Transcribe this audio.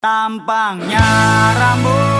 Tampangnya rambut.